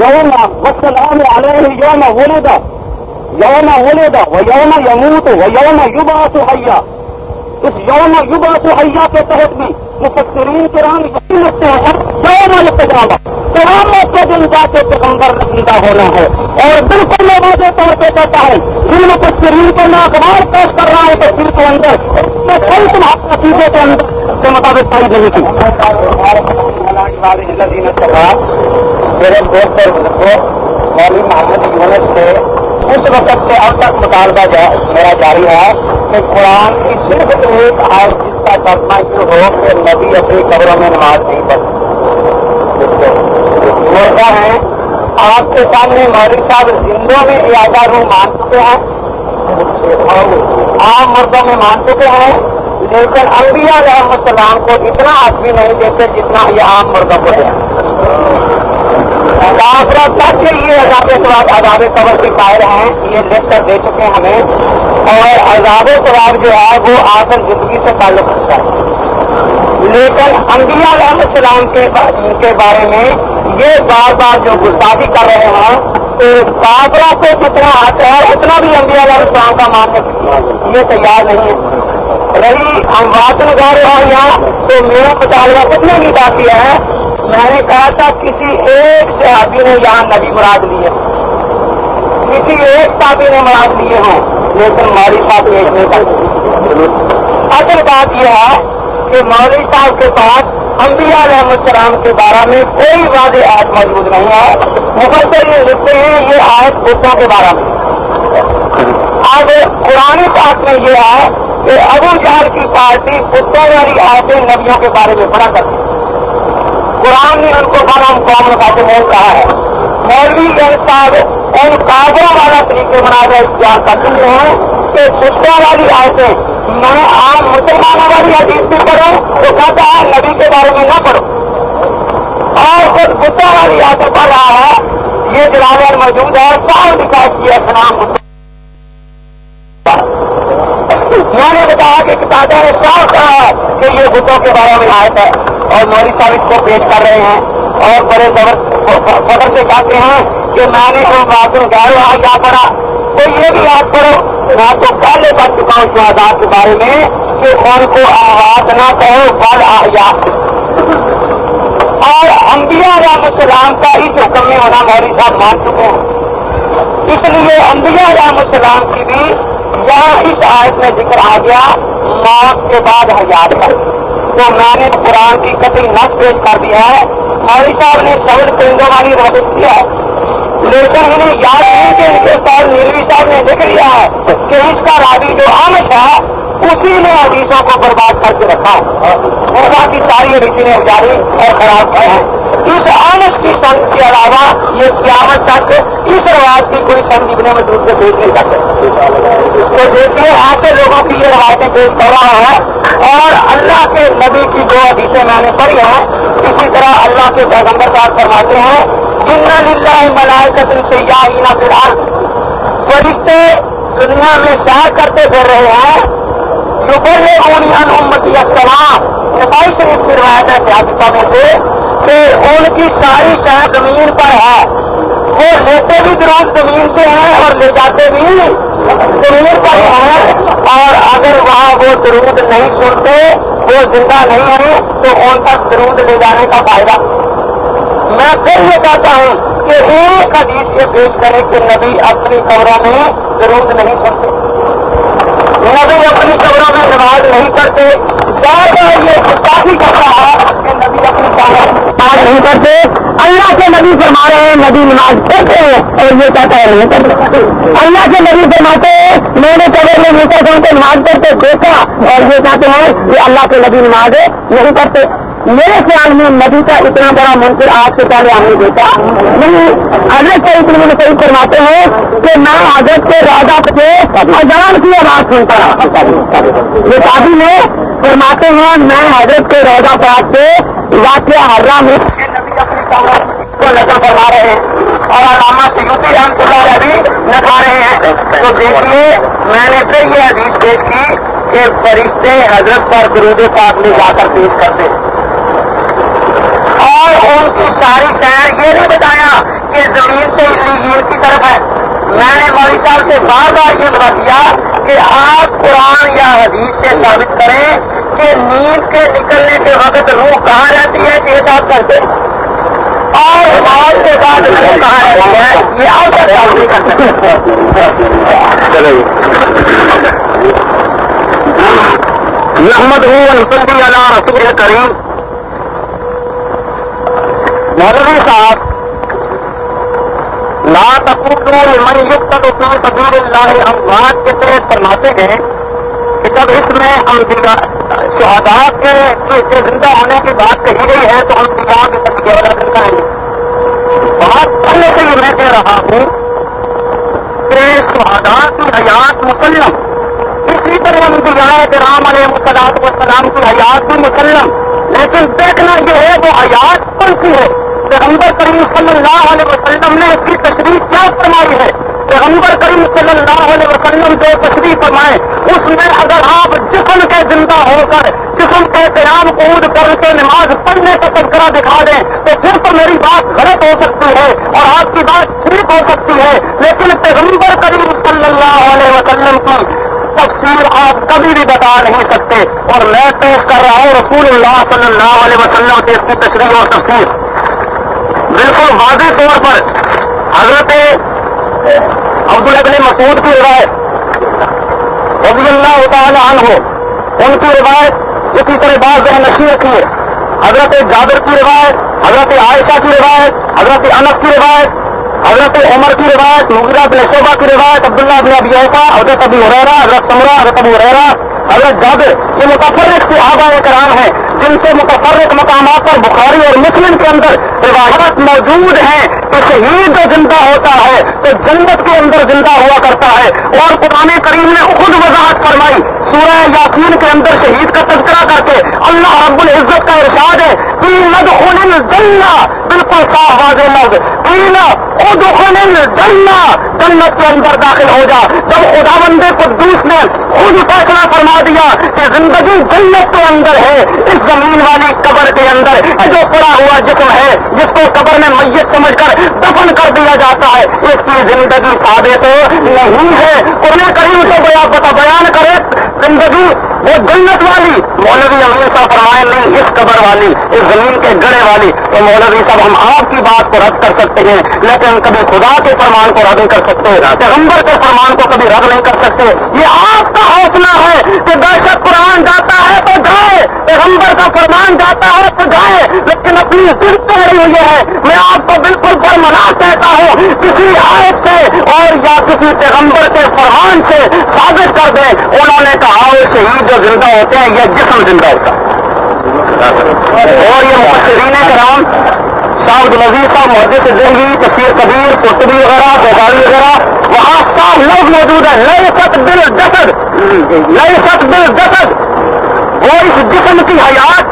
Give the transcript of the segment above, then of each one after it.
یوم وسلام علیہ یوم ولد یوم ولد و یوم یموت و یوم یبعث حیا۔ اس یوم یبعث حیا کے تحت بھی مفسرین کرام یہی لکھتے ہیں یوم القیامہ قیامت کے دن جا کے پیغمبر رسیدہ ہونا ہے اور بالکل میں واضح طور پہ کہتا ہے، جن مفسرین کو میں اخبار پیش کر رہا ہوں تصویر کے اندر میں کوئی تمہارے نتیجے کے اندر کے مطابق پائی نہیں کی میرے دوست اور بزرگوں مولوی محمد یونس سے اس وقت سے اب تک مطالبہ میرا جاری ہے۔ کہ قرآن کی صرف ایک آج جس کا ترجمہ یہ ہو کہ نبی اپنی قبروں میں نماز نہیں پڑھتی مردہ ہیں آپ کے سامنے مولوی صاحب زندوں میں اعادہ روح مان چکے ہیں۔ عام مردوں میں مان چکے ہیں، لیکن انبیاء علیہ السلام کو اتنا آدمی نہیں دیتے جتنا یہ عام مردوں کو دیں کافرہ تک یہ عذاب سواب عذاب قبر کے قائل ہیں، یہ لکھ کر دے چکے ہیں ہمیں۔ اور عذاب سواب جو ہے، وہ آخر زندگی سے تعلق رکھتا ہے۔ لیکن انبیاء علیہ السلام کے بارے میں یہ بار بار جو گستاخی کر رہے ہیں کہ کافروں کو جتنا آتا ہے، اتنا بھی انبیاء علیہ السلام کا ماننے یہ تیار نہیں ہے۔ رہی ہم بات لگا رہے ہیں یہاں تو میرا مطالبہ کتنے کی باقی ہے؟ میں نے کہا تھا کسی ایک صحابی نے یہاں نبی مراد لیے کسی ایک تابی نے مراد لیے ہوں لیکن مولوی صاحب ایک نہیں کرتے اصل بات یہ ہے کہ مولوی صاحب کے پاس انبیاء علیہ السلام کے بارے میں کوئی واضح آیت موجود نہیں ہے۔ مفسر یہ لکھتے ہیں یہ آیت بتوں کے بارے میں۔ اب قرآن پاک میں یہ ہے کہ ابو جہل کی پارٹی بتوں والی آیتیں نبیوں کے بارے میں پڑھا کرتی۔ قرآن نے ان کو بنا قوم کا مول کہا ہے۔ مولوی گنج صاحب ان کاغذوں والا طریقے بنا کر اختیار کر چکے ہیں۔ کہ کتوں والی آیتیں، میں عام مسلمانوں والی حدیث بھی پڑھوں تو کہتا ہے نبی کے بارے میں نہ پڑھو اور خود کتوں والی آیتیں پڑھ رہا ہے۔ یہ جلال موجود ہے سال دکھائی کی ہے سلام میں نے بتایا کہ کتابیں نے صاف کہا کہ یہ بتوں کے بارے میں آئے ہے؟ اور مولوی صاحب اس کو پیش کر رہے ہیں۔ اور بڑے فخر سے کہتے ہیں کہ میں نے ان باتوں گھر وہاں کیا پڑھا تو یہ بھی یاد کرو، میں تو پہلے بڑھ چکا ہوں شہداد کے بارے میں کہ ان کو آواز نہ کہو بل آیا۔ اور انبیاء رام السلام کا اس حکم میں ہونا مولوی صاحب مان چکے ہیں۔ اس لیے انبیاء رام السلام کی بھی یہاں اس آیت میں ذکر آ گیا؟ موت کے بعد حیات کا تو میں نے قرآن کی قطعی نس پیش کر دیا ہے۔ مولوی صاحب نے سبل پرندوں والی رابط کیا ہے۔ لیکن انہیں یاد نہیں کہ ان کے ساتھ نیلوی صاحب نے دیکھ لیا ہے کہ اس کا رابی جو آمد ہے، اسی نے حدیثوں کو برباد کر کے رکھا ہے۔ خدا کی ساری حدیثیں نے اجاری اور خراب کی ہیں۔ اس آمد کی سنگ کے علاوہ یہ قیامت تک اس رواج کی کوئی سنگ ابن مسود سے پیش نہیں کر سکتے تو دیکھیے ایسے لوگوں کی یہ روایتیں پیش کر رہا ہے اور اللہ کے نبی کی جو حدیثیں میں نے پڑھی ہیں۔ اسی طرح اللہ کے پیغمبر صاحب فرماتے ہیں جن للہ ملائے قتل سے یا فی الحال فرشتے دنیا میں سیر کرتے پھر رہے ہیں۔ جو بڑے اونی انمتی السلام۔ نسائی شریف کی روایت ہے سیاستوں میں سے کہ ان کی ساری شہ زمین پر ہے۔ وہ لیتے بھی درست زمین سے ہیں اور لے جاتے بھی زمین پر ہیں۔ اور اگر وہاں وہ درود نہیں سنتے، وہ زندہ نہیں ہیں، تو ان تک درود لے جانے کا فائدہ۔ میں پھر یہ کہتا ہوں کہ ایک حدیث یہ پیش کرے کہ نبی اپنی قبروں میں درود نہیں سنتے۔ نبی اپنی قبروں میں نماز نہیں کرتے یہ نہیں کرتے اللہ کے نبی فرما رہے ہیں نبی نماز پڑھتے ہیں اور یہ کہتا ہے نہیں کرتے اللہ کے نبی فرماتے ہیں میں نے قبر میں نیچے کون کے نماز پڑھتے دیکھا اور یہ کہتے ہیں کہ اللہ کے نبی نماز نہیں کرتے میرے خیال میں نبی کا اتنا بڑا منکر آج سے پہلے ہم نے دیکھا نہیں حضرت کے اتنے میں صحیح فرماتے ہیں کہ میں حضرت کے راجا سے اذان کی آواز سنتا یہ کافی میں فرماتے ہیں، میں حضرت کے روزہ پاک سے واقعہ ہررا میں کو نظر فرما رہے ہیں؟ اور علامہ سیوتی رحمت اللہ بھی نکھا رہے ہیں۔ تو دیکھیے، میں نے پھر یہ حدیث پیش کی کہ فرشتے حضرت پر درود پاک میں جا کر پیش کرتے اور ان کی ساری شہر یہ نہیں بتایا کہ زمین سے اسی کی طرف ہے۔ میں نے مولوی صاحب سے بار بار یہ بتا دیا کہ آپ قرآن یا حدیث سے ثابت کریں کہ نیند کے نکلنے کے وقت روح کہاں رہتی ہے چھ سات کرتے اور موت کے بعد روح کہاں رہتی ہے یہ آپ کا نہیں کر سکتے۔ محمد ہوں اللہ رسول کریم۔ مولوی صاحب، لا تقولوا لمن يقتل في سبيل الله اموات کے تحت فرماتے ہیں کہ جب اس میں انبیاء شہداء کے زندہ ہونے کی بات کہی گئی ہے تو انبیاء کے طریقے والا زندہ ہے بات پہلے سے یہ میں کہہ رہا ہوں کہ شہداء کی حیات مسلم، اسی طرح انبیاء کرام علیہ مسلاط وسلام کی حیات بھی مسلم، لیکن دیکھنا یہ ہے وہ حیات کون سی ہے؟ پیغمبر کریم صلی اللہ علیہ وسلم نے اس کی تشریح کیا فرمائی ہے پیغمبر کریم صلی اللہ علیہ وسلم جو تشریح فرمائے، اس میں اگر آپ جسم کے زندہ ہو کر، جسم کے قیام قود کر کے نماز پڑھنے کا تذکرہ دکھا دیں، تو پھر تو میری بات غلط ہو سکتی ہے اور آپ کی بات ٹھیک ہو سکتی ہے۔ لیکن پیغمبر کریم صلی اللہ علیہ وسلم کی تفصیل آپ کبھی بھی بتا نہیں سکتے۔ اور میں پیش کر رہا ہوں رسول اللہ صلی اللہ علیہ وسلم سے اس کی تشریح اور تفصیل بالکل واضح طور پر حضرت عبد ابن مسعود کی روایت، رضی اللہ تعالی عنہ، ان کی روایت، اسی طرح بعض ذہن نشی رکھی ہے۔ حضرت جابر کی روایت، حضرت عائشہ کی روایت، حضرت انس کی روایت، حضرت عمر کی روایت، مغیرہ بن شعبہ کی روایت، عبداللہ بن ابی ایسا حضرت ابی حریرہ، حضرت سمرہ، حضرت ابو حریرہ۔ حضرت جابر یہ متفرق صحابہ کرام ہیں، جن سے متفرق مقامات پر بخاری اور مسلم کے اندر روایات موجود ہیں کہ شہید جو زندہ ہوتا ہے، تو جنت کے اندر زندہ ہوا کرتا ہے۔ اور قرآن کریم نے خود وضاحت فرمائی، سورہ یاسین کے اندر شہید کا تذکرہ کر کے اللہ رب العزت کا ارشاد ہے بالکل صاف واضح لفظ تین ادخل جنت کے اندر داخل ہو جا۔ جب خدا بندے قدوس نے خود فیصلہ فرما دیا کہ زندگی جنت کے اندر ہے، اس زمین والی قبر کے اندر جو پڑا ہوا جسم ہے، جس کو قبر میں میت سمجھ کر دفن کر دیا جاتا ہے۔ اس کی زندگی ثابت نہیں ہے۔ قرآن کریم کو بیان کرے، زندگی وہ جنت والی مولوی امین صاحب فرمائے نہیں اس قبر والی اس زمین کے گڑے والی تو مولوی صاحب ہم آپ کی بات کو رد کر سکتے ہیں لیکن کبھی خدا کے فرمان کو رد نہیں کر سکتے پیغمبر کے فرمان کو کبھی رد نہیں کر سکتے۔ یہ آپ کا حوصلہ ہے کہ شک قرآن جاتا ہے تو جائے پیغمبر کا فرمان جاتا ہے تو جائے لیکن اپنی صرف پڑی ہوئی ہے میں آپ کو بالکل برمنا کہتا ہوں کسی آیت سے اور یا کسی پیغمبر کے فرمان سے ثابت کر دیں انہوں نے کہا وہ شہید جو زندہ ہوتے ہیں، یہ جسم زندہ ہوتا اور یہ مفسرین کرام صاحب نظیر صاحب، محدث دہلی تفسیر کبیر قطبی وغیرہ بوگاری وغیرہ، وہاں صاف لفظ موجود ہے نئے سخت دل جسد نئے سخت دل جسد وہ اس جسم کی حیات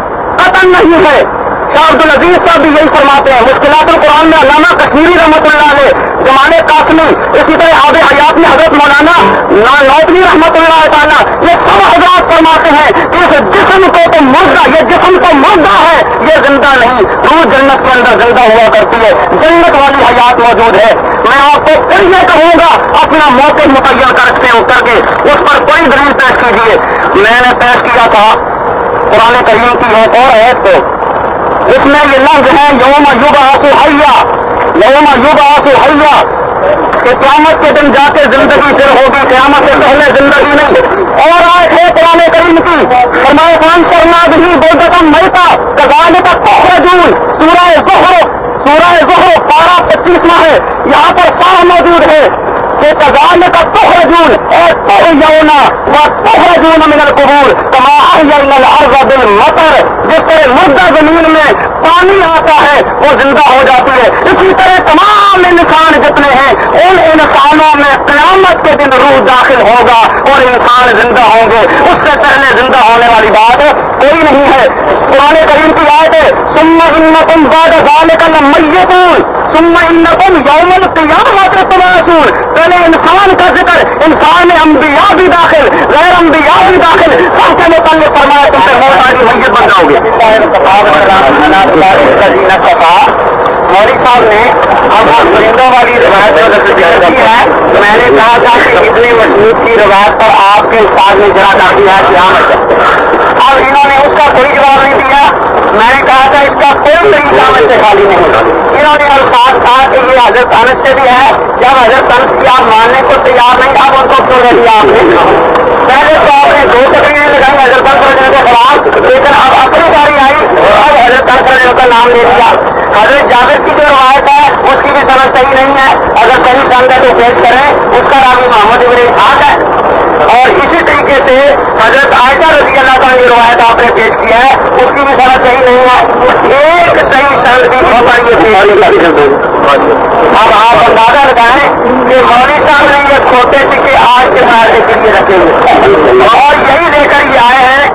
قتل نہیں ہے۔ شاہ عبد العزیز صاحب بھی یہی فرماتے ہیں۔ مشکلات القرآن میں علامہ کشمیری رحمت اللہ علیہ زمانے قاسمی اسی طرح آب حیات میں حضرت مولانا نوتنی رحمت اللہ تعالیٰ یہ سب حضرات فرماتے ہیں کہ اس جسم کو تو مردہ یہ جسم تو مردہ ہے، یہ زندہ نہیں۔ روح جنت کے اندر زندہ ہوا کرتی ہے۔ جنت والی حیات موجود ہے۔ میں آپ کو پھر یہ کہوں گا، اپنا موقع متعین کرتے ہو کر کے، اس پر کوئی دلیل پیش کیجیے میں نے پیش کیا تھا قرآن کریم کی ایک اور عید کو۔ اس میں یہ لفظ ہے، یوم یوگ آسو حیا۔ یوم یوگ آسو حیا کہ قیامت کے دن جا کے زندگی پھر ہوگی، قیامت سے پہلے زندگی نہیں۔ اور آئے تھے قرآن کریم کی۔ فرمائے خان شرما بھی بولدم ملتا کزال کا پہرے جون سورہ زہر سورہ زہر پارہ پچیسواں ہے۔ یہاں پر سارا موجود ہے کہ کزال کا پہرے جون اور پہ یونا وہ پہرے جون من القبور تمام دل مطر جس طرح مردہ زمین میں پانی آتا ہے، وہ زندہ ہو جاتی ہے۔ اسی طرح تمام انسان جتنے ہیں، ان انسانوں میں قیامت کے دن روح داخل ہوگا اور انسان زندہ ہوں گے۔ اس سے پہلے زندہ ہونے والی بات کوئی نہیں ہے۔ پرانے کریم کی بات ہے سما ان تم باد والے کا میتون سما ان تم یومن قیامت تماسون پہلے انسان کا ذکر، انسان انبیاء بھی داخل غیر انبیاء بھی داخل سب کے متعلق فرمایا تم سے بہت ساری میت بن جاؤ گے مولوی صاحب نے اب وہ پرندوں والی روایت کی ہے۔ میں نے کہا تھا کہ اتنی مضبوط کی روایت پر آپ کے استاد نے جڑا کر دیا قیامت اب انہوں نے اس کا کوئی جواب نہیں دیا۔ میں نے کہا تھا، اس کا کوئی طریقہ میں سے خالی نہیں انہوں نے الفاظ کہا کہ یہ حضرت انس سے بھی ہے۔ جب حضرت انس کی آپ ماننے کو تیار نہیں، اب ان کو کیوں رہ دیا آپ نے۔ پہلے تو آپ نے دو تقریریں لگائی، حضرت انس کے خلاف، لیکن اب اپنی باری آئی، اب حضرت انس کا نام لے دیا حضرت جاوید کی جو روایت ہے، اس کی بھی سمجھ صحیح نہیں ہے۔ اگر صحیح سمجھ ہے تو پیش کریں۔ اس کا نام محمد ابن اسحاق ہے۔ اور اسی طریقے سے حضرت عائشہ رضی اللہ تعالیٰ کی روایت آپ نے پیش کیا ہے اس کی بھی سمجھ صحیح نہیں ہے۔ ایک صحیح سند بھی ہو پائیے اب آپ اندازہ لگائیں کہ مولوی صاحب نے یہ چھوٹے سکے آج کے فائدے کے لیے رکھے ہوئے اور یہی لے کر یہ آئے ہیں۔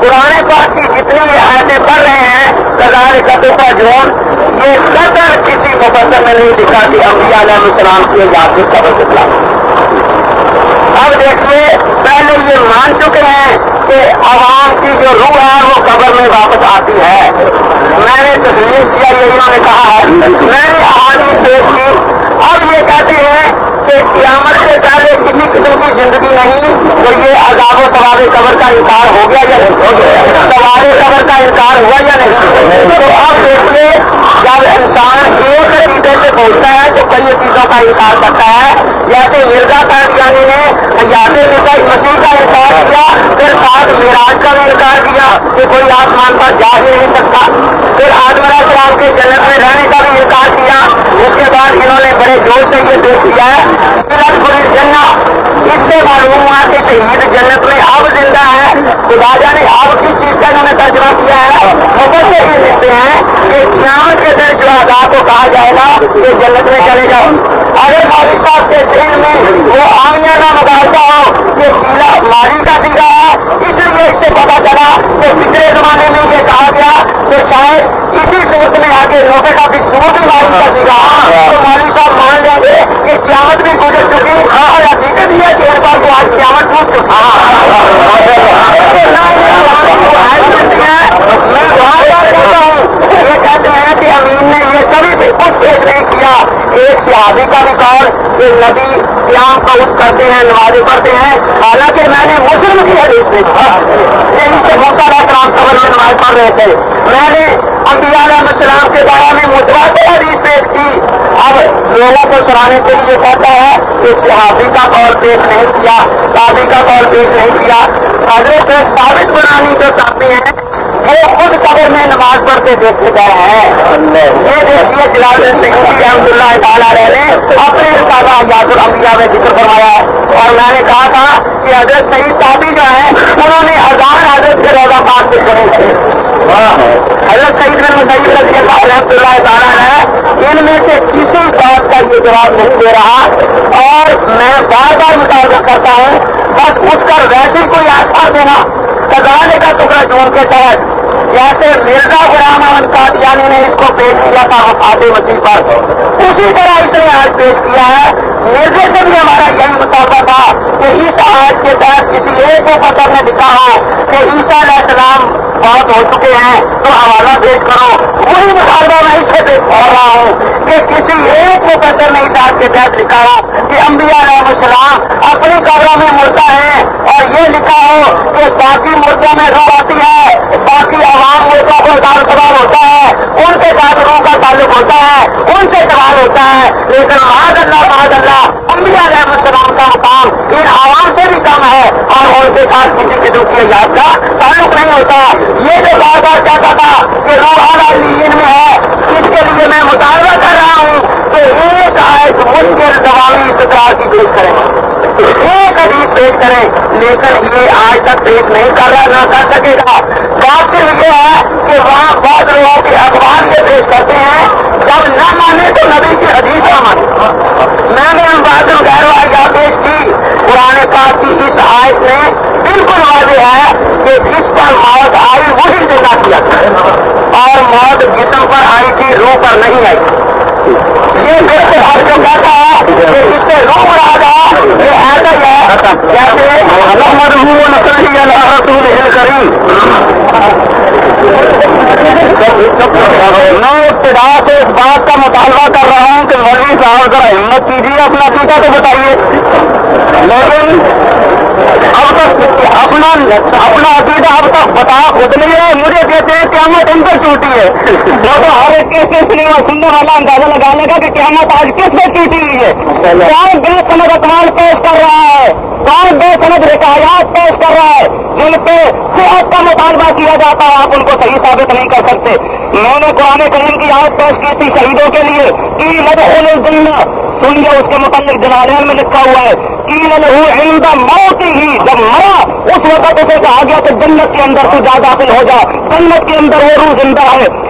پرانے پاک کی جتنی آیتیں پڑھ رہے ہیں کزار قطب کا جون یہ قدر کسی مقدر میں نہیں دکھا کہ انبیاء علیہ السلام کی یاد سے قبر اسلام اب دیکھیے، پہلے یہ مان چکے ہیں کہ عوام کی جو روح ہے وہ قبر میں واپس آتی ہے۔ میں نے تسلیم کیا، یہ انہوں نے کہا ہے۔ میں نے آج دیکھ کی اب یہ کہتے ہیں کہ قیامت سے پہلے کسی قسم کی زندگی نہیں تو یہ عذاب و سوار قبر کا انکار ہو گیا یا نہیں؟ سوار قبر کا انکار ہوا یا نہیں؟ تو اب دیکھیے جب انسان ایک عقیدے سے پہنچتا ہے تو کئی چیزوں کا انکار کرتا ہے۔ جیسے مرزا قائدیانی نے یاد مسیح کا انکار کیا، پھر ساتھ میراج کا بھی انکار کیا کہ کوئی آسمان پر جا ہی نہیں سکتا۔ پھر آدمرا اسلام کے جنت میں رہنے کا بھی انکار کیا۔ اس کے بعد انہوں نے بڑے جوش سے یہ دیکھ کیا ہے پوری اس سے معلوم ہوا کہ شہید جنت میں اب زندہ ہے خدا جانے اب کس چیز کا انہوں نے ترجمہ کیا ہے۔ مگر سے یہ لکھتے ہیں کہ قیامت کے دن جو آزاد کو کہا جائے گا کہ جنت میں چلے جاؤ اگر مالی صاحب کے دل میں وہ آمیانہ مباحثہ ہو کہ قلعہ مالی کا سیکھا ہے۔ اس لیے اس سے پتا چلا کہ پچھلے زمانے میں یہ کہا گیا کہ شاید اسی صورت میں آگے روکے کا بھی سوچ مالی کا سیکھا تو مالی صاحب مان لیں گے کہ قیامت بھی گزر چکی ہاں, ہاں، حقیقت یہ کہ کو آج قیامت میں یہ کہتے ہیں کہ امین نے یہ کبھی بھی کچھ پیش نہیں کیا ایک صحابی کا بھی کال کہ نبی قیام کا اس کرتے ہیں نمازیں پڑھتے ہیں حالانکہ میں نے مسلم کی حدیث میں یہی سے بہت سارا کرام قبر میں نماز پڑھ رہے تھے میں نے علیہ السلام کے بارے میں متبادل حدیث پیش کی۔ اب لوگوں کو سرانے کے لیے کہتا ہے کہ صحابی کا قول پیش نہیں کیا صحابی کا قول پیش نہیں کیا۔ حضرت ثابت بنانی جو چاہتے ہیں وہ خود قبر میں نماز پڑھتے دیکھے گئے ہیں۔ یہ دیکھیے جلال سنگھ احمد اللہ تعالیٰ نے اپنے سادہ یاد الانبیاء میں ذکر کروایا اور میں نے کہا تھا کہ حضرت سعید صاحبی جو ہے انہوں نے ہزار حضرت کے روزہ پاک سے کرے تھے۔ حضرت سعید بن مسعید رضی اللہ رحمۃ اللہ تعالیٰ ہے ان میں سے کسی بات کا یہ جواب نہیں دے رہا۔ اور میں بار بار مطالبہ کرتا ہوں بس اس کا ویسے کوئی آسار دینا۔ کزانے کا ٹکڑا جون کے تحت جیسے مرزا غلام احمد قادیانی نے اس کو پیش کیا تھا وفات مسیح پر۔ اسی طرح اس نے آج پیش کیا ہے، مرزے سے بھی ہمارا یہی مطالبہ تھا کہ اس آج کے تحت کسی ایک کو پتھر نے دکھا ہو کہ عیسیٰ علیہ السلام بہت ہو چکے ہیں تو حوالہ پیش کرو۔ وہی مطالبہ میں اس سے پیش کر رہا ہوں کہ کسی ایک کو پتھر نے اس کے تحت لکھا ہو کہ انبیاء علیہ السلام اپنی قبروں میں مردہ ہیں اور یہ لکھا ہو کہ باقی مردوں میں روح آتی ہے، باقی عوام ملکوں کو دار سوال ہوتا ہے، ان کے ساتھ روح کا تعلق ہوتا ہے، ان سے سوال ہوتا ہے۔ لیکن معاذ اللہ معاذ اللہ، انبیاء علیہ السلام کا مقام ان عوام سے بھی کم ہے اور ان کے ساتھ کسی قسم کی یاد کا تعلق نہیں ہوتا۔ یہ جو بار بار کہتا تھا کہ روحانہ اعلیٰ میں ہے اس کے لیے میں مطالبہ کر رہا ہوں کہ مشکل دوامی استقرار کی پیش کریں۔ ایک حدیث پیش کریں، لیکن یہ آج تک پیش نہیں کر رہا، نہ کر سکے گا۔ بات صرف یہ ہے کہ وہاں بہت لوگوں کے اخبار یہ پیش کرتے ہیں، جب نہ مانے تو نبی کی حدیث نہ مانے۔ میں نے ہم بات غیر والا پیش کی۔ پرانے پاک کی اس آیت میں بالکل واضح ہے کہ جس پر موت آئی، وہی زندہ کیا۔ اور موت جسم پر آئی تھی، روح پر نہیں آئی۔ یہ بالکل ہر جو ہے کہ اس سے روح مراد یہ ایسا ہے جیسے محمد ہوں نسل اللہ رسول میں ابتدا سے اس بات کا مطالبہ کر رہا ہوں کہ مولوی صاحب ذرا ہمت کیجیے اپنا ٹیکا تو بتائیے لیکن اب تک اپنا اپنا عقیدہ اب تک بتا خود نہیں ہے مجھے کہتے ہیں قیامت ان پر ٹوٹی ہے وہ تو ہر ایک کے سلسلے میں سننے والا اندازہ لگا لے گا کہ قیامت آج کس میں ٹوٹی ہوئی ہے۔ کون بے سمجھ اکمال پیش کر رہا ہے۔ کون بے سمجھ رکایات پیش کر رہا ہے۔ جن پہ صحت کا مطالبہ کیا جاتا ہے، آپ ان کو صحیح ثابت نہیں کر سکتے۔ میں نے قرآن کریم کی آیت پیش کی تھی شہیدوں کے لیے۔ کہ لدخل الجنہ سنیے اس کے متعلق جلالین میں لکھا ہوا ہے۔ عند موت ہی جب مرا، اس وقت اسے کہا گیا کہ جنت کے اندر تو جا داخل ہو جا۔ جنت کے اندر وہ روح زندہ ہے۔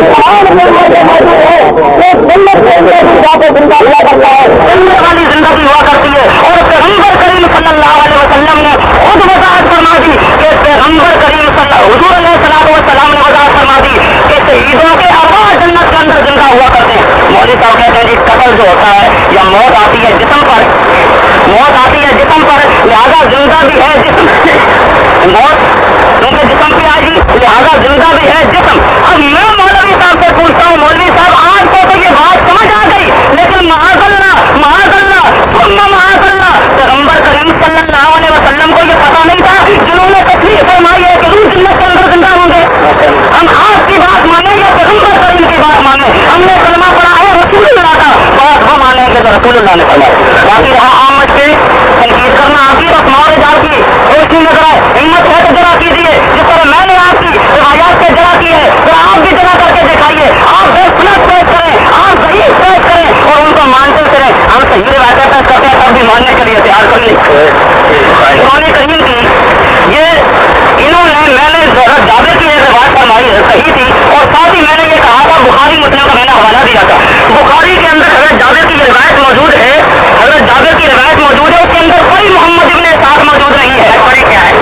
مدارے والی زندگی ہوا کرتی ہے اور پیغمبر کریم صلی اللہ علیہ وسلم نے خود وضاحت فرما دی کہ پیغمبر کریم صلی حضور علیہ السلام وسلام نے وضاحت فرما دی کہ شہیدوں کے آواز جنت کے اندر زندہ ہوا کرتے ہیں مودی صاحب کہتے ہیں جی قتل جو ہوتا ہے یا موت آتی ہے جسم پر۔ موت آتی ہے جسم پر لہذا زندہ بھی ہے جسم موت کیونکہ جسم بھی آئی لہٰذا زندہ بھی ہے جسم۔ اب میں مولوی صاحب سے پوچھتا ہوں مولوی صاحب آج کو تو یہ بات سمجھ آ گئی لیکن محاذ اللہ محاذ اللہ محاذ اللہ پیغمبر کریم صلی اللہ علیہ وسلم کو یہ پتا نہیں تھا جنہوں نے تکلیف فرمائی ہے کہ روح جنت کے اندر زندہ ہوں گے ہم آپ کی بات مانیں یا پیغمبر کریم کی بات مانیں ہم نے کلمہ پڑھا ہے، رسول اللہ کا۔ بات وہ مانیں گے تو رسول اللہ نے فرمایا باقی رہا عام مچھلی تنقید کرنا آپ کی رسما جا کی۔ روشنی نظر آئے ہمت ہے تو جرا کیجیے جس طرح میں نے آپ کی روایات سے جرا کی ہے، تو آپ بھی جرا کر کے دکھائیے۔ آپ بے سنت پیش کریں، آپ صحیح پیش کریں اور ان کو مانتے کریں ہم صحیح روایتیں پیش کرتے ہیں، تب بھی ماننے کے لیے تیار کر لیں۔ قرآن کریم کی یہ انہوں نے میں نے دعوے کی ایک روایت فرمائی صحیح تھی۔ اور ساتھ ہی میں نے یہ کہا تھا، بخاری مسلم کا میں نے حوالہ دیا تھا۔ بخاری کے اندر حضرت جاوید کی روایت موجود ہے۔ حضرت جاوید کی روایت موجود ہے۔ اس کے اندر کوئی محمد ابن ساتھ موجود نہیں ہے۔ بڑی کیا ہے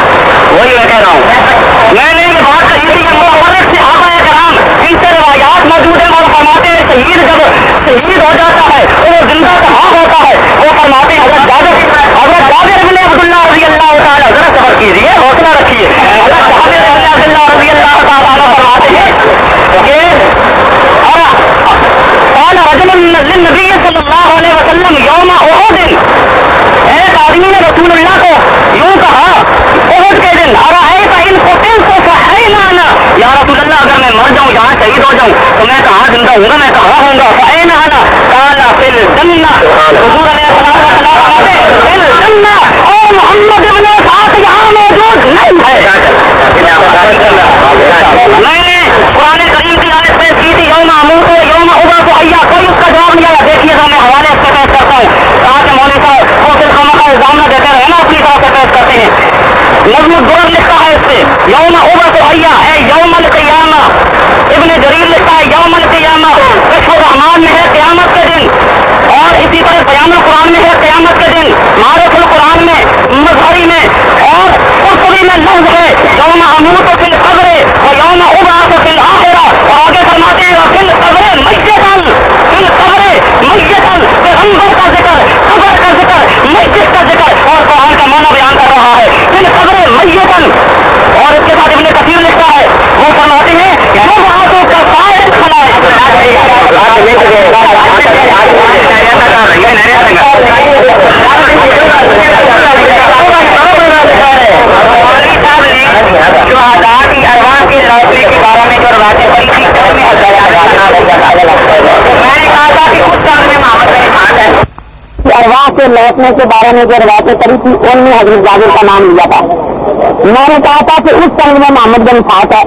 وہی میں کہہ رہا ہوں۔ میں نے یہ بات کہی تھی کہ مفرق صحابہ کرام ان سے روایات موجود ہیں اور فرماتے ہیں شہید جب شہید ہو جاتا ہے اور وہ زندہ کہاں ہوتا ہے وہ فرماتے ہیں حضرت جاوید حضرت جاوید ابن عبداللہ رضی اللہ تعالیٰ ذرا صبر کیجیے حوصلہ رکھیے حضرت جاوید ابن عبداللہ رضی اللہ تعالیٰ فرماتے ہیں کہ قال رجل للنبي صلی اللہ علیہ وسلم یوم احد ایک آدمی نے رسول اللہ کو یوں کہا احد کے دن ارا ہے ان کو دل کو آنا یا رسول اللہ اگر میں مر جاؤں یہاں شہید ہو جاؤں تو میں کہاں میں کہاں ہوں گا فین آنا کالا فل جنہ حضور علیہ السلام فل جنہ اور محمد ابن ساتھ یہاں موجود نہیں ہے۔ میں نے قرآن کریم کی آیت پیش کی تھی یوم امور کو یوم ابا کو ایا کوئی اس کا جواب نہیں آیا دیکھیے گا میں حوالے اس سے پیش کرتا ہوں کہا کہ مولوی صاحب وہ پھر کھانا کا الزام نہ دیتے رہے نا اپنی طرح سے پیش کرتے ہیں نظم الدور لکھتا ہے اس سے یوم ابا کو ایا ہے یوم القیامہ۔ ابن جریر لکھتا ہے، یوم القیامہ کشف الرحمان میں ہے قیامت کے دن اور اسی طرح بیان القرآن میں ہے قیامت کے دن معرف القرآن میں مظہری میں، اور قرطبی میں لفظ ہے جو محمود کو پھر قبر اور یوم ابا کو پھر آخرا اور آگے فرماتے ہیں پھر قبر میتن پھر قبر میتن پیغمبر کا ذکر قبر کا ذکر مسجد کا ذکر اور قرآن کا معنی بیان کر رہا ہے پھر قبر میتن اور اس کے بعد ابن کثیر لکھتا ہے وہ فرماتے ہیں جو باتوں کا فائد جو آزاد کی ارواح کی روشنی کے بارے میں جو روایتیں پڑی تھی اس میں میں نے کہا تھا کہ اس سال میں محمد علی خان ہے ارواح کے لوٹنے کے بارے میں جو روایتیں پڑی تھی، ان میں حضرت جاگر کا نام لیا تھا۔ میں نے کہا تھا کہ اس سنگ میں محمد بن خاص ہے۔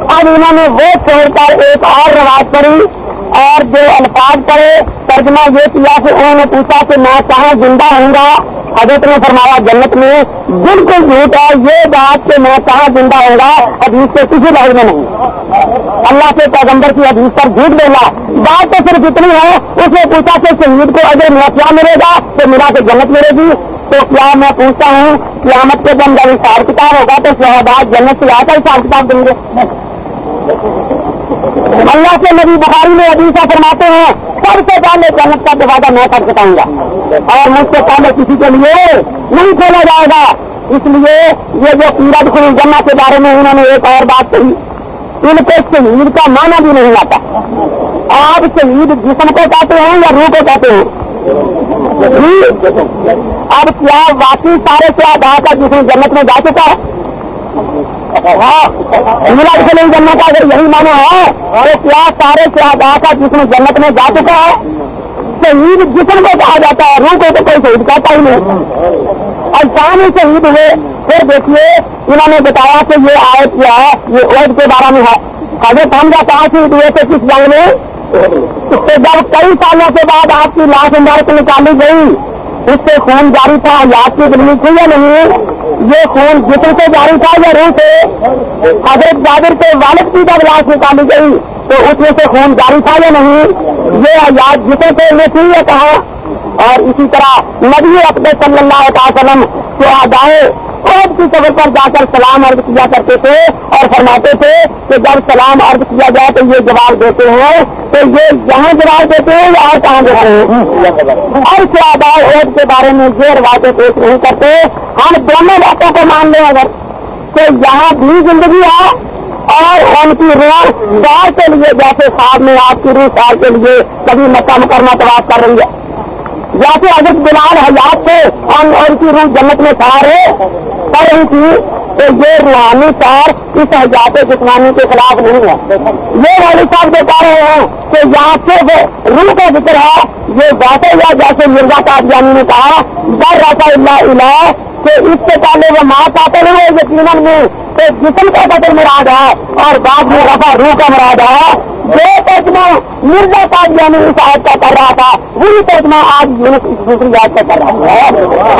اب انہوں نے وہ چھوڑ کر ایک اور روایت پڑی اور جو الفاظ پڑے ترجمہ یہ کیا کہ انہوں نے پوچھا کہ میں کہاں زندہ ہوں گا؟ حضرت نے فرمایا، جنت میں بالکل جھوٹ ہے، یہ بات کہ میں کہاں زندہ ہوں گا، حدیث سے کسی لحظ میں نہیں۔ اللہ کے پیغمبر کی حدیث پر جھوٹ دینا بات تو صرف اتنی ہے، اس نے پوچھا کہ شہید کو اگر کیا ملے گا، تو ملا کے جنت ملے گی۔ تو کیا میں پوچھتا ہوں، قیامت کے دن جب حساب کتاب ہوگا، تو شہباد جنت سے آتا حساب کتاب دیں گے؟ اللہ کے نبی بخاری میں ابھی فرماتے ہیں، سب سے پہلے جنت کا دروازہ میں کر سکاؤں گا۔ اور مجھ سے پہلے کسی کے لیے نہیں کھولا جائے گا۔ اس لیے یہ جو قیرت خری جمع کے بارے میں انہوں نے ایک اور بات کہی، ان کو شہید کا معنی بھی نہیں آتا۔ آپ شہید جسم کو کہتے ہیں یا روح کو کہتے ہیں؟ اب کیا واقعی سارے کیا گا کا جسم جنت میں جا چکا ہے؟ میرا نہیں جنت اگر یہی مانا ہے تو کیا سارے کیا گا کا جسم جنت میں جا چکا ہے، شہید جسم کو کہا جاتا ہے، روح کو تو کوئی شہید کہتا ہی نہیں۔ اور شام ہی شہید ہوئے، پھر دیکھیے، انہوں نے بتایا کہ یہ آئے کیا ہے، یہ عہد کے بارے میں ہے۔ اگر سمجھا کہاں شہید ہوئے تھے کس جنگ میں؟ جب کئی سالوں کے بعد آپ کی لاش اندر سے نکالی گئی اس سے خون جاری تھا، یاد کی دلی تھی یا نہیں؟ یہ خون جسم سے جاری تھا یا روح سے؟ حضرت جابر کے والد کی جب لاش نکالی گئی تو اس میں سے خون جاری تھا یا نہیں؟ یہ یاد جسم سے میں تھی یا کہا اور اسی طرح نبی اپنے صلی اللہ علیہ وسلم کے آدائے عہد کی قبر پر جا کر سلام عرض کیا کرتے تھے اور فرماتے تھے کہ جب سلام عرض کیا جائے تو یہ جواب دیتے ہیں تو یہ یہاں جواب دیتے ہیں یا اور کہاں دیتے ہیں؟ اور کیا آدائے عہد کے بارے میں یہ روایتیں پیش نہیں کرتے۔ ہم دونوں باتوں کو مان لیں اگر کہ یہاں بھی زندگی ہے اور ان کی روح سال کے لیے جیسے صاحب میں آپ کی روح سال کے لیے کبھی مکہ مکرمہ تباہ کر رہی ہے۔ جیسے حضرت بلال حیات تھے ہم ان کی روح جنت میں سارے کر رہی تھی تو یہ روحانی سار اس حجات جسمانی کے خلاف نہیں ہے۔ یہ والی صاحب جو کہہ رہے ہیں کہ یہاں صرف روح کا ذکر ہے، یہ ویسے یا جیسے مرزا کاجانی نے کہا ڈر رہتا اللہ الہ کہ اس سے پہلے وہ ماں قاتل ہوئے یقیناً میں تو جسم کا قتل مراد ہے اور بعد میں رفا روح کا مراد ہے۔ جو ترجمہ مرزا قادیانی اس آیت کا کر رہا تھا، وہی ترجمہ آج دوسری آیت کا کر رہا ہے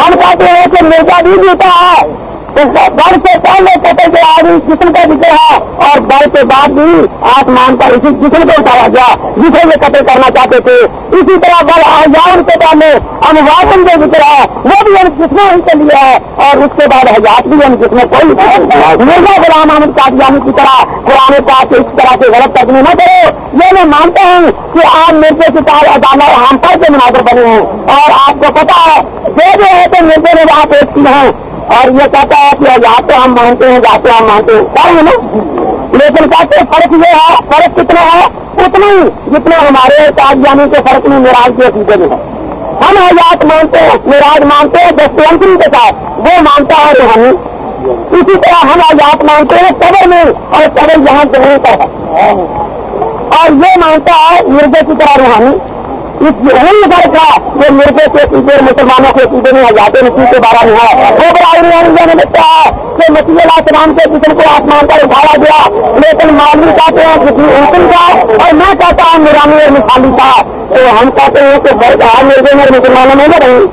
ہم کہتے ہیں کہ مرزا بھی جیتا ہے۔ بڑھ سے پہلے قتل کے آدمی جسم کا ذکر ہے اور بڑھ کے بعد بھی آسمان پر اسی جسم کو اٹھایا گیا، جسے یہ قتل کرنا چاہتے تھے۔ اسی طرح بڑھ آزان کے پہلے انوادن جو ذکر ہے، وہ بھی ان جسموں ہی کے لیے ہے، اور اس کے بعد حجات بھی ان جسموں کوئی مرزا غلام احمد قادیانی کی طرح، قرآن پاک اس طرح سے غلط ترجمے نہ کرو۔ یہ میں مانتا ہوں کہ آپ مرزے کی تار ادانا ہم پر کے مناظر بنے ہیں۔ اور آپ کو پتا ہے جو جو ہے تو مرزے نے وہاں پیش کی ہیں اور یہ کہتا ہے کہ یا تو ہم مانتے ہیں جاتے ہم مانتے ہیں۔ کیا ہے نا؟ لیکن کہتے فرق یہ ہے، فرق کتنا ہے؟ اتنا ہی، جتنا ہمارے کاغذانی کے فرق میں میراج کے عقیدے میں ہے۔ ہم آزاد مانتے ہیں میراج مانتے ہیں دستیانتری کے ساتھ، وہ مانتا ہے روحانی اسی طرح ہم آزاد مانتے ہیں، قبر میں اور قبر یہاں زمین پر ہے۔ اور یہ مانتا ہے مرزے کی طرح روحانی۔ اس وہی فرق ہے جو مرغے کے سیدھے مسلمانوں کے سیدھے میں آزاد نسیح کے بارے میں ہے۔ وہ بڑا نے لگتا ہے کہ مسیح علیہ السلام کے جسم کو آسمان پر اٹھایا گیا، لیکن معلوم کہتے ہیں کسی انسن کا اور میں کہتا ہوں نورانی اور مثالی کا تو ہم کہتے ہیں کہ برقرار مرغے میں مسلمانوں میں نہ رہی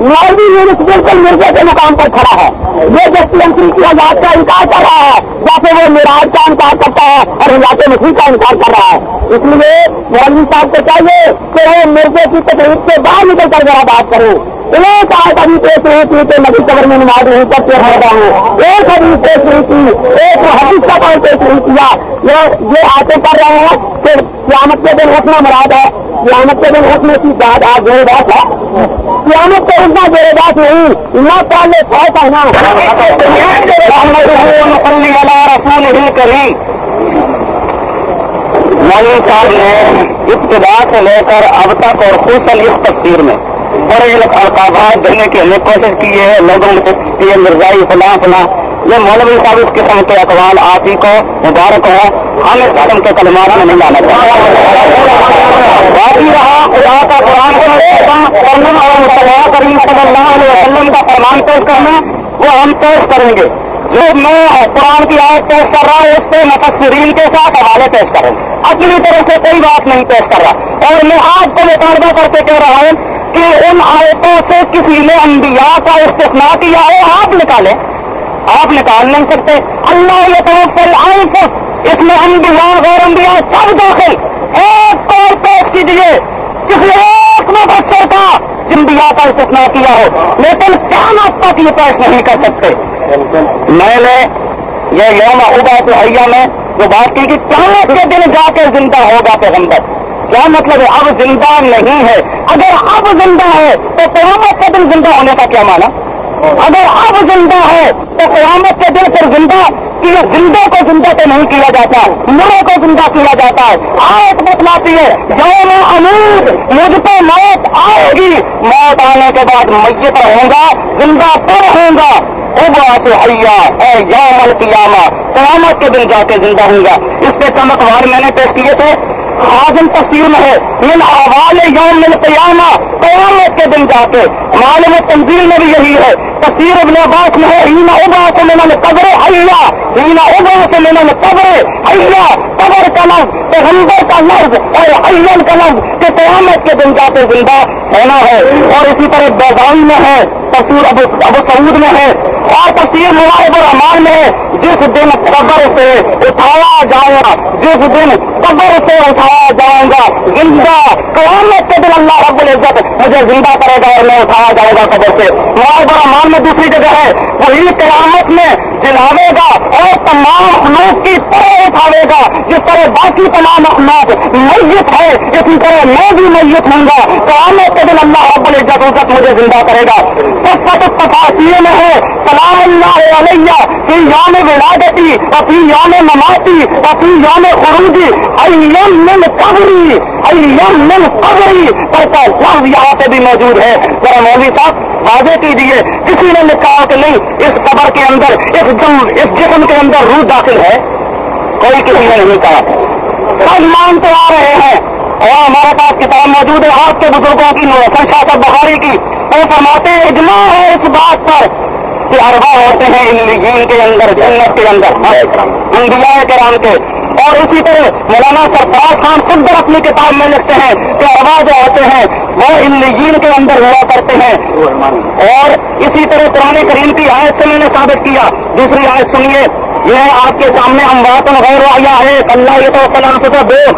مولوی یونس بالکل مرغے کے مقام پر کھڑا ہے۔ یہ جستی انسری کی آزاد کا انکار کر رہا ہے جیسے وہ میراج کا انکار کرتا ہے اور حضرات مسیح کا انکار کر رہا ہے۔ اس لیے مولوی صاحب کو چاہیے کہ وہ مرغے کی تکلیف سے باہر نکل کر ذرا بات کریں ایک آج ابھی پیش نہیں کی کہ نبی قبر میں نماز نہیں کرتے رہتا ہوں۔ ایک ابھی پیش نہیں کی ایک حدیث کا کام پیش نہیں کیا یہ آتے کر رہے ہیں کہ قیامت کے دن اٹھنا مراد ہے۔ قیامت کے دن اٹھنے کی بات آج زور بات ہے۔ قیامت کو اتنا زور بات نہیں نہ پہلے سو کہنا رسول ہی کریں مولوی صاحب نے ابتدا سے لے کر اب تک اور خصوصاً اس تفسیر میں بڑے القابات دینے کی ہمیں کوشش کی ہے، لوگوں نے کی ہے مرزائی فلاں فلاں۔ یہ مولوی صاحب اس قسم کے اقوال آپ ہی کو مبارک ہو۔ ہم اس قسم کے کلمات میں نہیں لانا چاہتے۔ باقی رہا خدا کا قرآن کرنا اور مصطفیٰ کریم صلی اللہ علیہ وسلم کا فرمان پیش کرنا، وہ ہم پیش کریں گے۔ جو میں قرآن کی آیت پیش کر رہا ہوں، اس پہ مفسرین کے ساتھ حوالے پیش کریں گے۔ اپنی طرف سے کوئی بات نہیں پیش کر رہا۔ اور میں آپ کو مطالبہ کر کے کہہ رہا ہوں کہ ان آیتوں سے کسی نے انبیاء کا استثناء کیا ہے، آپ نکالیں۔ آپ نکال نہیں سکتے۔ اللہ یہ طرف اس میں انبیاء غیر انبیاء سب داخل۔ ایک طور پیش کیجیے کسی ایک میں بچوں کا چمبیا کا استثنا کیا ہو لیکن کیا تک یہ پیش نہیں کر سکتے۔ میں نے یہ یوم ابا تو حیا میں جو بات کی کہ قیامت کے دن جا کے زندہ ہوگا پیغمبر۔ کیا مطلب ہے؟ اب زندہ نہیں ہے۔ اگر اب زندہ ہے تو قیامت کے دن زندہ ہونے کا کیا مانا اگر اب زندہ ہے تو قیامت کے دن پھر زندہ زندہ کو زندہ تو نہیں کیا جاتا مرے کو زندہ کیا جاتا ہے۔ آیت بتلاتی ہے، یوم امید مجھ پہ موت آئے گی۔ موت آنے کے بعد میت رہوں گا، زندہ تو رہوں گا۔ ابا سے حیا، اے یوم القیامہ، قیامت کے دن جا کے زندہ ہوں گا۔ اس پہ چمکوار میں نے پیش کیے تھے حاضم تصویر میں ہے، من احوال یوم قیامہ قیامت کے دن جا کے۔ معلوم تنظیم میں بھی یہی ہے تصویر ابن عباس میں ہے ہینا ابا سے میں قبر حیا۔ ہینا ابا سے میں قبر حیا۔ قبر کا لفظ پیغمبر کا لفظ اور حیل کا لفظ کہ قیامت کے دن جا کے زندہ ہونا ہے۔ اور اسی طرح بیدائی میں ہے تصویر ابو ابو سعود میں ہے، اور تصویر مبارک الرحمان میں ہے۔ جس دن قبر سے اٹھایا جائے گا، جس دن قبر سے اٹھایا جائے گا، زندہ، قیامت کے دن اللہ رب العزت مجھے زندہ کرے گا اور میں اٹھایا جائے گا قبر سے۔ مبارک مان میں دوسری جگہ ہے، وہی قیامت میں جلاوے گا اور تمام اخلاق کی طرح اٹھاوے گا، جس طرح باقی تمام اخلاق میت ہے اسی طرح میں بھی میت ہوں گا۔ قیامت کے دن اللہ رب العزت عزت مجھے زندہ کرے گا۔ سب تفاصیر میں ہے۔ سلام اللہ علیہ، فی یوم ولادتی اپنی یوم مماتی اپنی یوم خروجی ایم من قبری۔ من قبری کرتا لفظ یہاں پہ بھی موجود ہے ذرا مولوی صاحب، واضح کیجیے کسی نے لکھا کہ نہیں، اس قبر کے اندر، اس جم اس جسم کے اندر روح داخل ہے؟ کوئی کسی نے نہیں کہا۔ سب مانتے آ رہے ہیں۔ اور ہمارے پاس کتاب موجود ہے، آپ کے بزرگوں کی نوسن شاہ بخاری کی۔ وہ فرماتے ہیں، اجماع ہے اس بات پر کہ اربا ہوتے ہیں ان کے اندر، جنت کے اندر۔ ہاں، انبیاء کرام کے۔ اور اسی طرح مولانا سرفراز خان خود در اپنی کتاب میں لکھتے ہیں کہ اربا جو ہوتے ہیں، وہ ان کے اندر ہوا کرتے ہیں۔ اور اسی طرح قرآن کریم کی آیت سے میں نے ثابت کیا، دوسری آیت سنیے۔ یہ آپ کے سامنے ہم بات غیر آیا ہے اللہ یہ تو کلام سے دو۔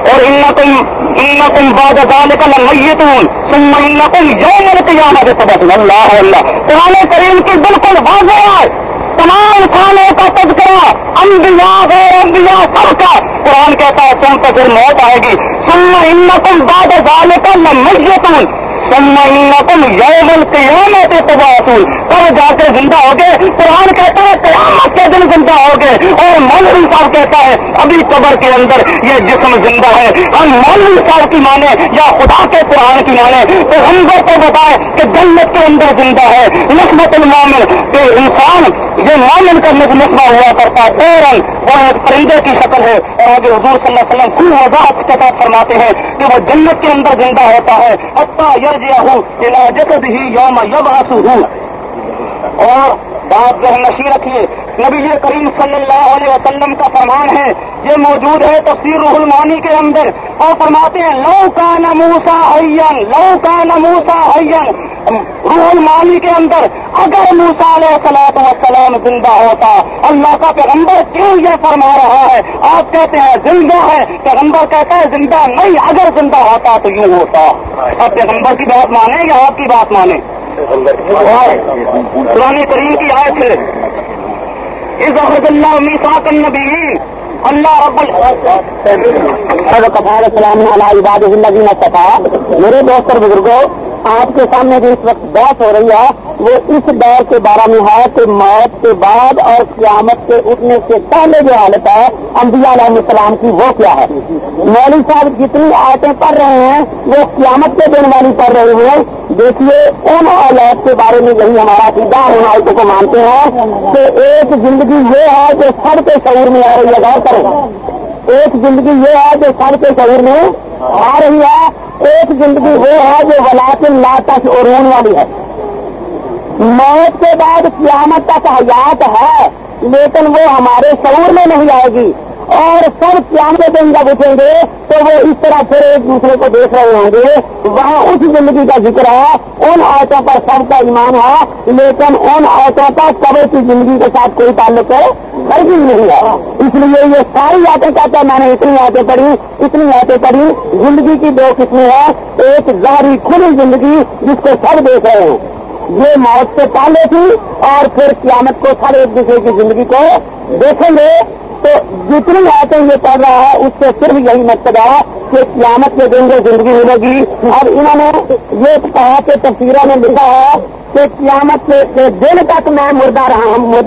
اور ان تم ان تم باد کا میتون ثم انکم یوم القیامت۔ سبق اللہ اللہ۔ قرآن کریم کی بالکل واضح تمام انبیاء غیر انبیاء سب کا۔ قرآن کہتا ہے، تم تو پھر موت آئے گی۔ سننا ثم انکم بعد ذالک لمیتون۔ تم یوم القیامت تباطول تب جا کے زندہ ہو گئے قرآن کہتا ہے، قیامت کے دن زندہ ہو گئے اور مولوی صاحب کہتا ہے، ابھی قبر کے اندر یہ جسم زندہ ہے۔ ہم مولوی صاحب کی مانے یا خدا کے قرآن کی مانے، تو ہم کو بتائے کہ جنت کے اندر زندہ ہے۔ نسبت المومن کہ انسان یہ مومن کا نسبہ ہوا کرتا ہے وہ ایک پرندے کی شکل ہے۔ اور آگے حضور صلی اللہ علیہ وسلم خوب وضاحت کے ساتھ فرماتے ہیں کہ وہ جنت کے اندر زندہ ہوتا ہے۔ اچھا یہ جسد ہی یوم یب ہوں اور بات ذہن نشی رکھیے۔ نبی کریم صلی اللہ علیہ وسلم کا فرمان ہے یہ موجود ہے تفسیر روح المانی کے اندر اور فرماتے ہیں، لو کا نموسا این لو کا نموسا این روح المانی کے اندر اگر موسا علیہ سلاط وسلام زندہ ہوتا، اللہ کا پیغمبر کیوں یہ فرما رہا ہے؟ آپ کہتے ہیں زندہ ہے، پیغمبر کہتا ہے زندہ نہیں، اگر زندہ ہوتا تو یوں ہوتا۔ اب پیغمبر کی بات مانے یا آپ کی بات مانے قرآن کریم کی آیت ہے۔ اس وقت اللہ میسا النبی اللہ رب السلام علیہ عباد زندگی میں میرے دوست اور بزرگوں، آپ کے سامنے جو اس وقت بات ہو رہی ہے، وہ اس دور کے بارے میں ہے کہ موت کے بعد اور قیامت کے اٹھنے سے پہلے جو حالت ہے، انبیاء علیہ السلام کی، وہ کیا ہے؟ مولوی صاحب جتنی آیتیں پڑھ رہے ہیں، وہ قیامت کے دن والی پڑھ رہے ہیں۔ دیکھیے، ان حالات کے بارے میں یہی ہمارا سیدھا ان آیتوں کو مانتے ہیں کہ ایک زندگی یہ ہے جو سب کے شعور میں آ رہی ہے کرو ایک زندگی یہ ہے جو سر کے شہر میں آ رہی ہے، ایک زندگی وہ ہے جو ولاکن لا تک ارون والی ہے۔ موت کے بعد قیامت تک حیات ہے، لیکن وہ ہمارے شعور میں نہیں آئے گی۔ اور سب قیامت دن جب اٹھیں گے تو وہ اس طرح پھر ایک دوسرے کو دیکھ رہے ہوں گے۔ وہاں اس زندگی کا ذکر ہے۔ ان آیتوں پر سب کا ایمان ہے، لیکن ان آیتوں کا قبر کی زندگی کے ساتھ کوئی تعلق ہے؟ ہر نہیں ہے۔ اس لیے یہ ساری آیتیں کہتا ہے میں نے اتنی آیتیں پڑھی، اتنی آیتیں پڑھی۔ زندگی کی دو قسمیں ہیں۔ ایک ظاہری کھلی زندگی جس کو سب دیکھ رہے ہیں۔ یہ موت سے پہلے تھی اور پھر قیامت کو سر ایک دوسرے کی زندگی کو دیکھیں گے۔ تو جتنی آیتیں یہ پڑھ رہا ہے، اس سے صرف یہی مقصد ہے کہ قیامت کے دن جو زندگی ملے گی۔ اور انہوں نے یہ کہا کہ تفصیلوں نے لکھا ہے کہ قیامت کے دن تک میں مردہ رہا ہوں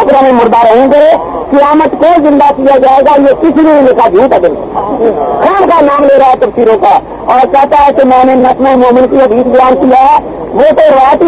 قبروں میں مردہ رہیں گے۔ قیامت کو زندہ کیا جائے گا، یہ کسی نے لکھا، جھوٹ ہے خان کا نام لے رہا ہے تفصیلوں کا۔ اور کہتا ہے کہ میں نے نسم مومن کی حدیث بیان کیا ہے۔ وہ تو روایتی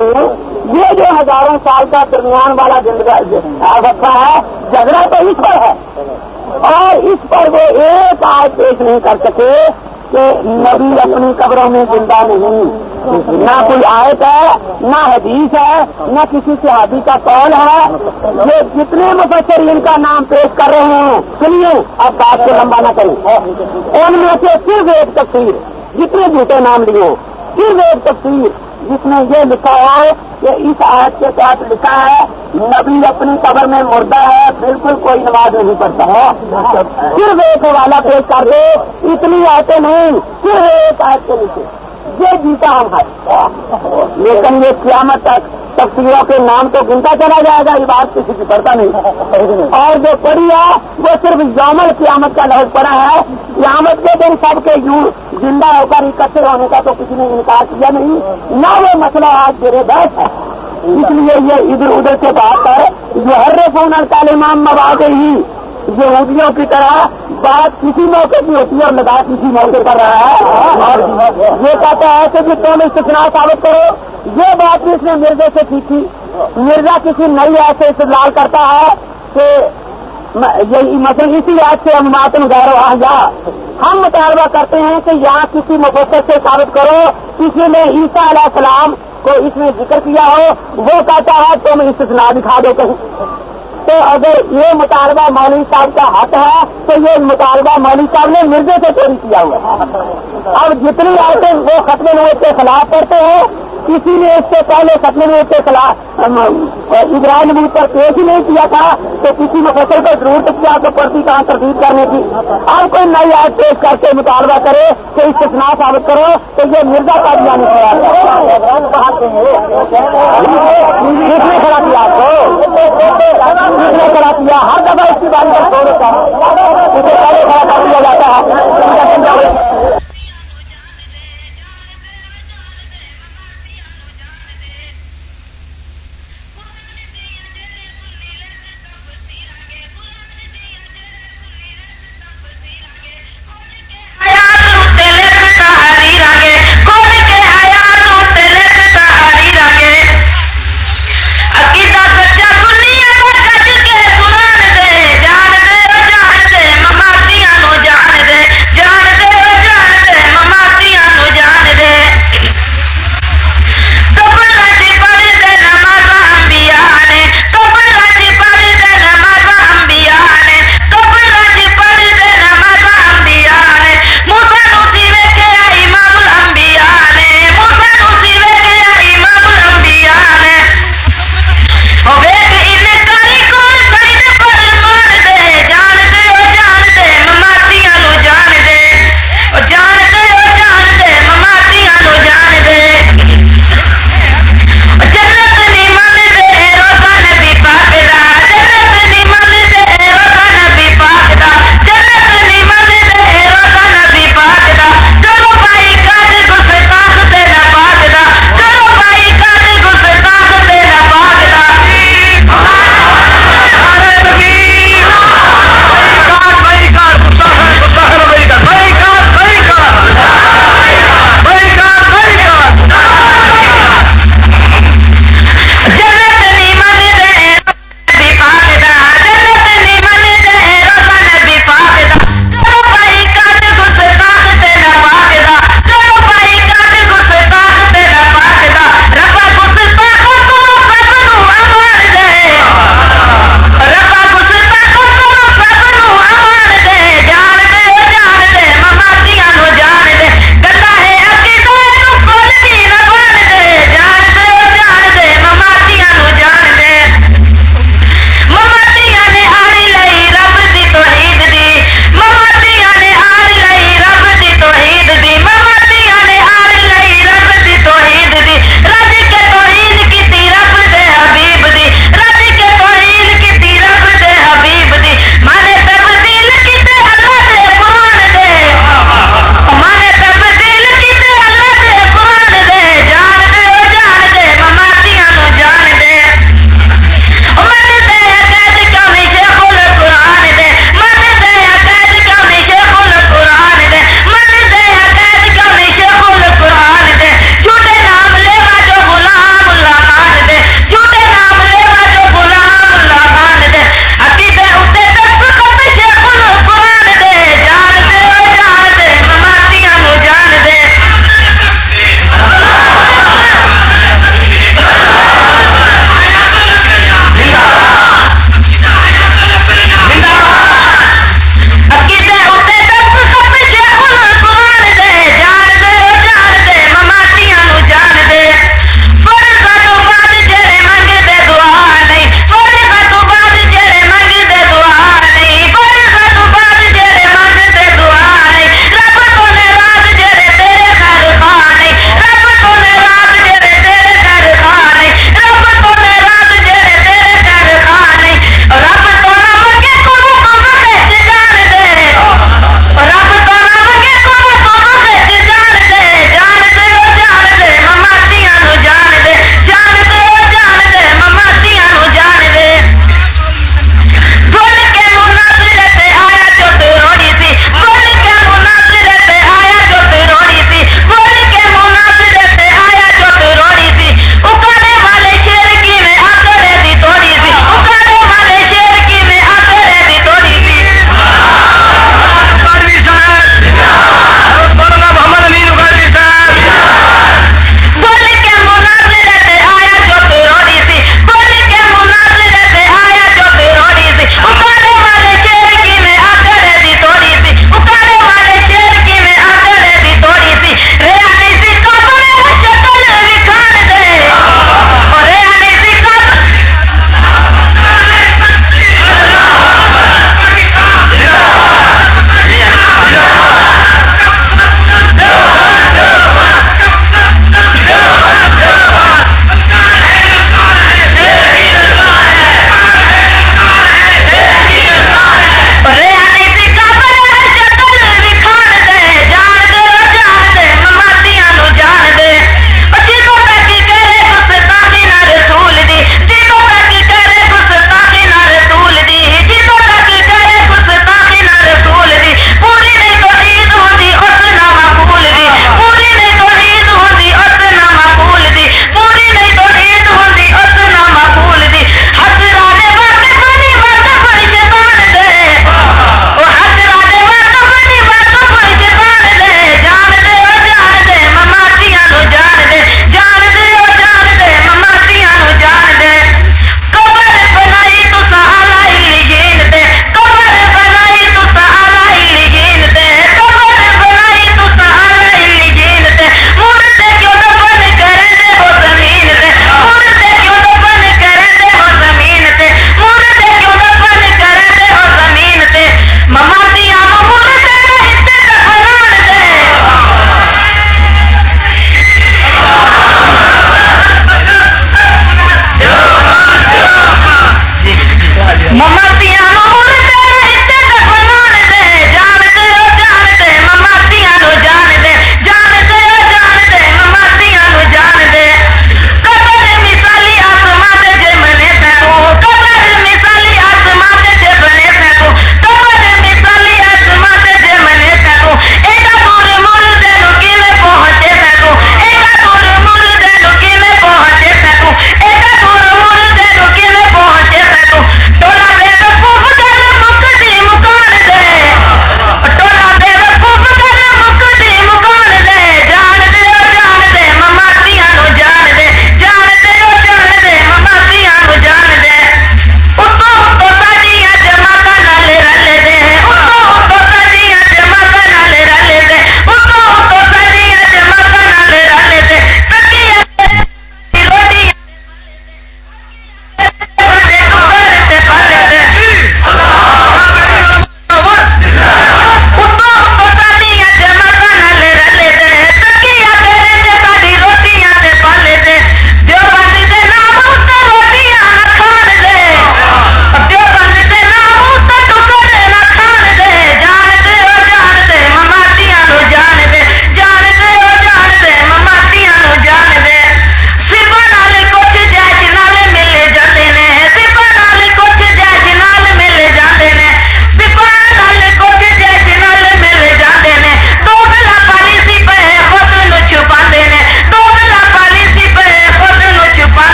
یہ جو ہزاروں سال کا درمیان والا رکھا ہے، جھگڑا تو اس پر ہے۔ اور اس پر وہ ایک آج پیش نہیں کر سکے کہ نبی اپنی قبروں میں زندہ نہیں۔ نہ کوئی آیت ہے، نہ حدیث ہے، نہ کسی صحابی کا قول ہے۔ یہ جتنے مفسرین کا نام پیش کر رہے ہیں، سنیے، اب بات کو لمبا نہ کریں۔ ان میں سے صرف ایک تفصیل جتنے جھوٹے نام لیے، صرف ایک تفصیل جس نے یہ لکھا ہے کہ اس آیت کے ساتھ لکھا ہے، نبی اپنی قبر میں مردہ ہے، بالکل کوئی نماز نہیں پڑتا ہے۔ صرف ایک حوالہ پیش کر دو، اتنی آیتیں نہیں صرف ایک آیت کے نیچے۔ یہ جیتا ہم لیکن یہ قیامت تک تفصیلوں کے نام تو گنتا چلا جائے گا، یہ بات کسی کی پڑتا نہیں۔ اور جو پڑی ہے، وہ صرف یومل قیامت کا لفظ پڑا ہے۔ قیامت کے دن سب کے یوں زندہ ہو کر اکٹھے ہونے کا تو کسی نے انکار کیا نہیں۔ نہ وہ مسئلہ آج میرے بیٹھ ہے۔ اس لیے یہ ادھر ادھر سے بات کر جو ہر فون امام مواد ہی یہودیوں کی طرح بات کسی موقع کی ہوتی ہے اور لگا کسی موقع پر رہا ہے۔ اور یہ کہتا ہے کہ تم استثنا ثابت کرو، یہ بات بھی اس نے مرزے سے سیکھی مرزا کسی نئی ایسے استعمال کرتا ہے کہ یہی مطلب اسی یاد سے ہم ماتم غیر یا ہاں ہم مطالبہ کرتے ہیں کہ یہاں کسی مبصر سے ثابت کرو، کسی نے عیسیٰ علیہ السلام کو اس میں ذکر کیا ہو، وہ کہتا ہے تم استثنا دکھا دو کہیں۔ تو اگر یہ مطالبہ مولوی صاحب کا حق ہے، تو یہ مطالبہ مولوی صاحب نے مرزے سے چوری کیا ہوا اب جتنی آیتیں وہ ختم نوٹ کے خلاف کرتے ہیں، کسی نے اس سے پہلے ختم نوٹ کے خلاف ابراہیم نبی پر پیش ہی نہیں کیا تھا، تو کسی میں کو ضرورت کیا تو پرتی کہاں تردید کرنے کی اب کوئی نئی آیت پیش کر کے مطالبہ کرے تو اس سے ثابت کرو، تو یہ مرزا کا بھی آنے کھڑا کیا آپ کو۔ نے کھڑا کیا ہر دفعہ اس کی بات کا چھوڑ ہے اسے پہلے کھڑا کر دیا جاتا ہے۔